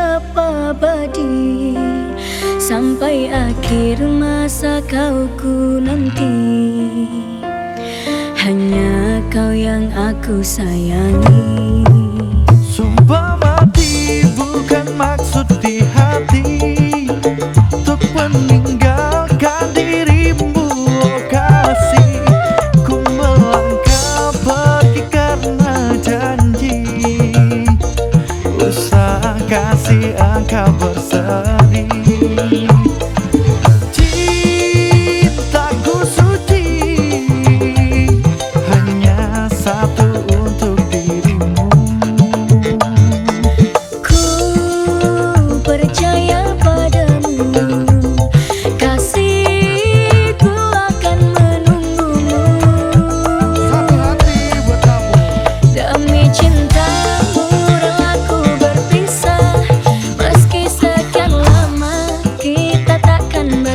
siapa badi Sampai akhir masa kau ku nanti? Hanya kau yang aku sayangi. Sumpah mati bukan maksud dia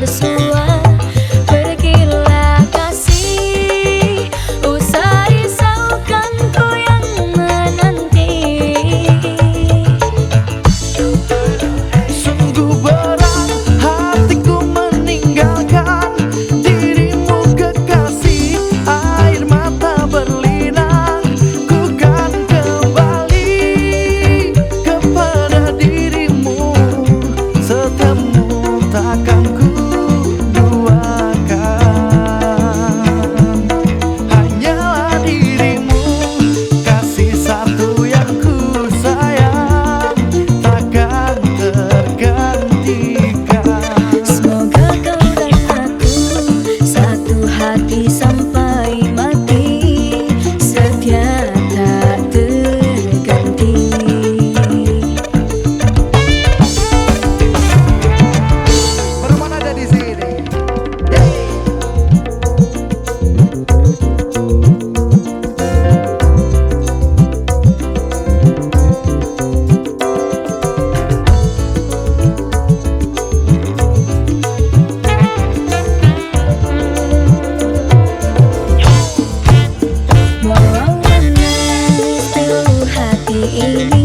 the sky. Ellie Ellie